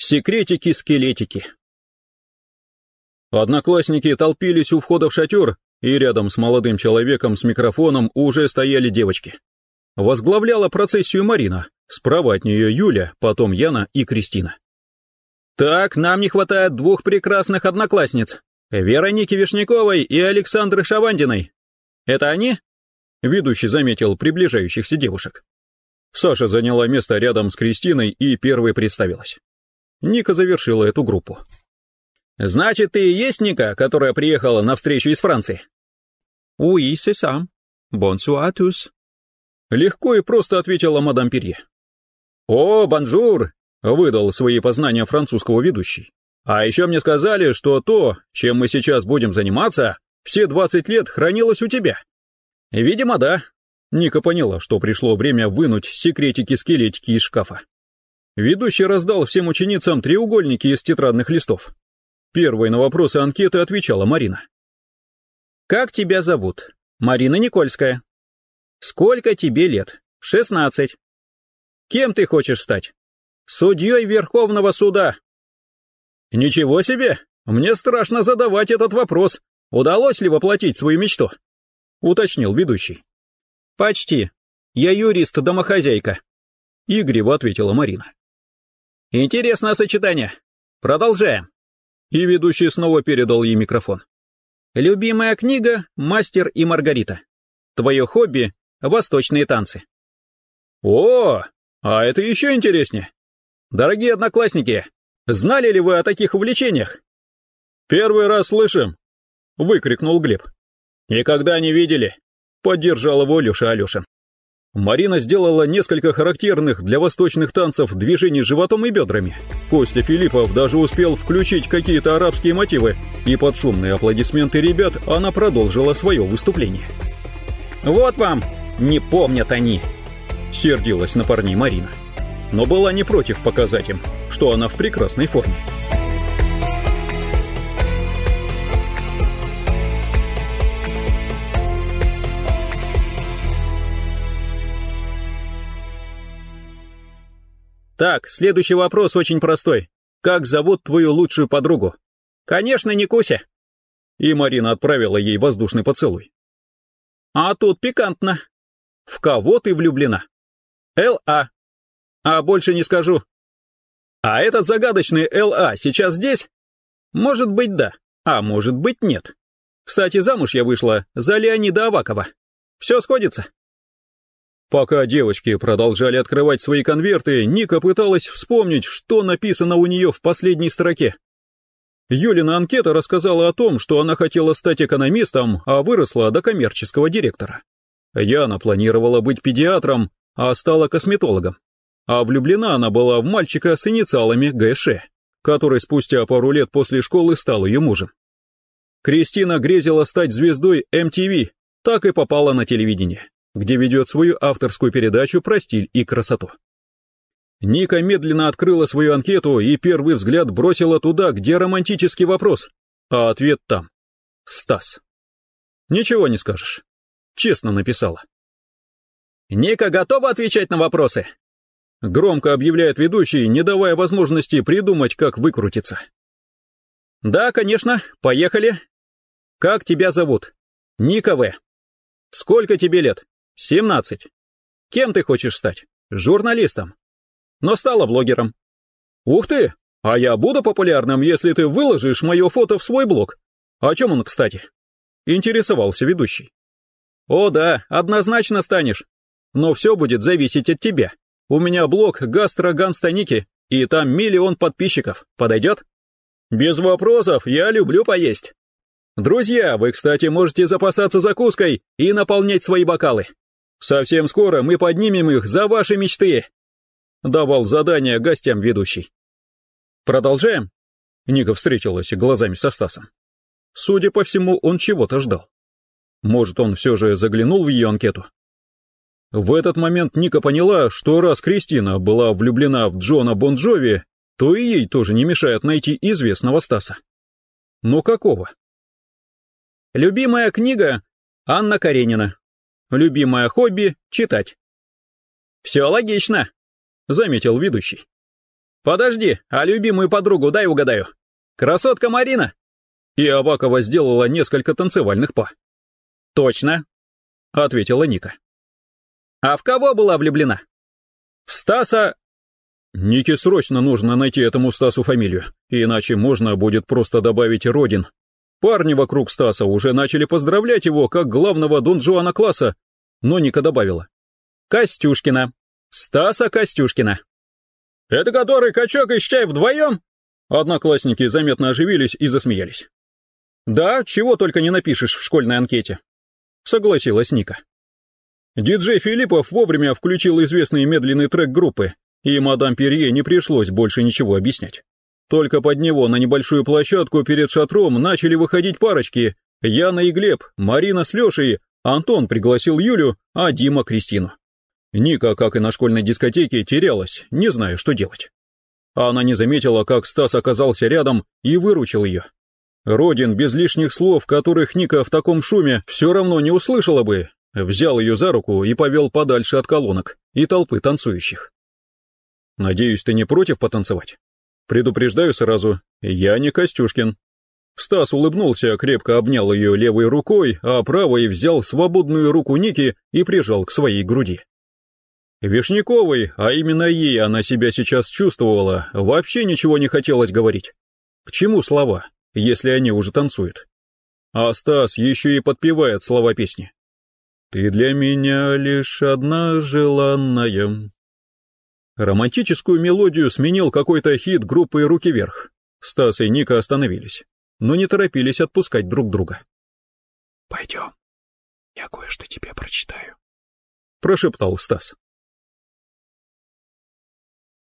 Секретики-скелетики. Одноклассники толпились у входа в шатер, и рядом с молодым человеком с микрофоном уже стояли девочки. Возглавляла процессию Марина, справа от нее Юля, потом Яна и Кристина. «Так, нам не хватает двух прекрасных одноклассниц, Вероники Вишняковой и Александры Шавандиной. Это они?» Ведущий заметил приближающихся девушек. Саша заняла место рядом с Кристиной и первой представилась. Ника завершила эту группу. «Значит, ты и есть Ника, которая приехала на встречу из Франции?» «Oui, c'est ça. Bonsoir à tous». Легко и просто ответила мадам Перье. «О, bonjour!» — выдал свои познания французского ведущий. «А еще мне сказали, что то, чем мы сейчас будем заниматься, все двадцать лет хранилось у тебя». «Видимо, да». Ника поняла, что пришло время вынуть секретики-скелетики из шкафа. Ведущий раздал всем ученицам треугольники из тетрадных листов. Первой на вопросы анкеты отвечала Марина. «Как тебя зовут?» «Марина Никольская». «Сколько тебе лет?» «Шестнадцать». «Кем ты хочешь стать?» «Судьей Верховного суда». «Ничего себе! Мне страшно задавать этот вопрос. Удалось ли воплотить свою мечту?» — уточнил ведущий. «Почти. Я юрист-домохозяйка», — игриво ответила Марина. Интересное сочетание. Продолжаем. И ведущий снова передал ей микрофон. Любимая книга «Мастер и Маргарита». Твое хобби — восточные танцы. О, а это еще интереснее. Дорогие одноклассники, знали ли вы о таких увлечениях? Первый раз слышим, выкрикнул Глеб. Никогда не видели, поддержал его Леша Алешин. Марина сделала несколько характерных для восточных танцев движений животом и бедрами. Костя Филиппов даже успел включить какие-то арабские мотивы, и под шумные аплодисменты ребят она продолжила свое выступление. «Вот вам! Не помнят они!» — сердилась на парней Марина. Но была не против показать им, что она в прекрасной форме. Так, следующий вопрос очень простой. Как зовут твою лучшую подругу? Конечно, не Куся. И Марина отправила ей воздушный поцелуй. А тут пикантно. В кого ты влюблена? Л.А. А больше не скажу. А этот загадочный Л.А. сейчас здесь? Может быть, да, а может быть, нет. Кстати, замуж я вышла за Леонида Авакова. Все сходится. Пока девочки продолжали открывать свои конверты, Ника пыталась вспомнить, что написано у нее в последней строке. Юлина анкета рассказала о том, что она хотела стать экономистом, а выросла до коммерческого директора. Яна планировала быть педиатром, а стала косметологом. А влюблена она была в мальчика с инициалами ГШ, который спустя пару лет после школы стал ее мужем. Кристина грезила стать звездой MTV, так и попала на телевидение где ведет свою авторскую передачу про стиль и красоту. Ника медленно открыла свою анкету и первый взгляд бросила туда, где романтический вопрос, а ответ там. Стас. Ничего не скажешь. Честно написала. «Ника готова отвечать на вопросы?» Громко объявляет ведущий, не давая возможности придумать, как выкрутиться. «Да, конечно, поехали. Как тебя зовут?» «Ника В. Сколько тебе лет?» Семнадцать. Кем ты хочешь стать? Журналистом. Но стала блогером. Ух ты! А я буду популярным, если ты выложишь мое фото в свой блог. О чем он, кстати? Интересовался ведущий. О да, однозначно станешь. Но все будет зависеть от тебя. У меня блог Гастро Ганстаники, и там миллион подписчиков. Подойдет? Без вопросов, я люблю поесть. Друзья, вы, кстати, можете запасаться закуской и наполнять свои бокалы. Совсем скоро мы поднимем их за ваши мечты!» Давал задание гостям ведущий. «Продолжаем?» Ника встретилась глазами со Стасом. Судя по всему, он чего-то ждал. Может, он все же заглянул в ее анкету? В этот момент Ника поняла, что раз Кристина была влюблена в Джона Бонджови, то и ей тоже не мешает найти известного Стаса. Но какого? Любимая книга Анна Каренина. Любимое хобби — читать. «Все логично», — заметил ведущий. Подожди, а любимую подругу дай угадаю. Красотка Марина? И Авакова сделала несколько танцевальных па. Точно, ответила Ника. А в кого была влюблена? В Стаса... Нике срочно нужно найти этому Стасу фамилию, иначе можно будет просто добавить Родин. Парни вокруг Стаса уже начали поздравлять его как главного Дон Жуана класса, но Ника добавила. Костюшкина. Стаса Костюшкина. Это который качок и чай вдвоем? Одноклассники заметно оживились и засмеялись. Да, чего только не напишешь в школьной анкете. Согласилась Ника. Диджей Филиппов вовремя включил известный медленный трек группы, и мадам Перье не пришлось больше ничего объяснять. Только под него на небольшую площадку перед шатром начали выходить парочки. Яна и Глеб, Марина с Лешей, Антон пригласил Юлю, а Дима Кристину. Ника, как и на школьной дискотеке, терялась, не зная, что делать. Она не заметила, как Стас оказался рядом и выручил ее. Родин, без лишних слов, которых Ника в таком шуме все равно не услышала бы, взял ее за руку и повел подальше от колонок и толпы танцующих. «Надеюсь, ты не против потанцевать? Предупреждаю сразу, я не Костюшкин». Стас улыбнулся, крепко обнял ее левой рукой, а правой взял свободную руку Ники и прижал к своей груди. Вишняковой, а именно ей она себя сейчас чувствовала, вообще ничего не хотелось говорить. К чему слова, если они уже танцуют? А Стас еще и подпевает слова песни. «Ты для меня лишь одна желанная». Романтическую мелодию сменил какой-то хит группы «Руки вверх». Стас и Ника остановились, но не торопились отпускать друг друга. «Пойдем, я кое-что тебе прочитаю», — прошептал Стас.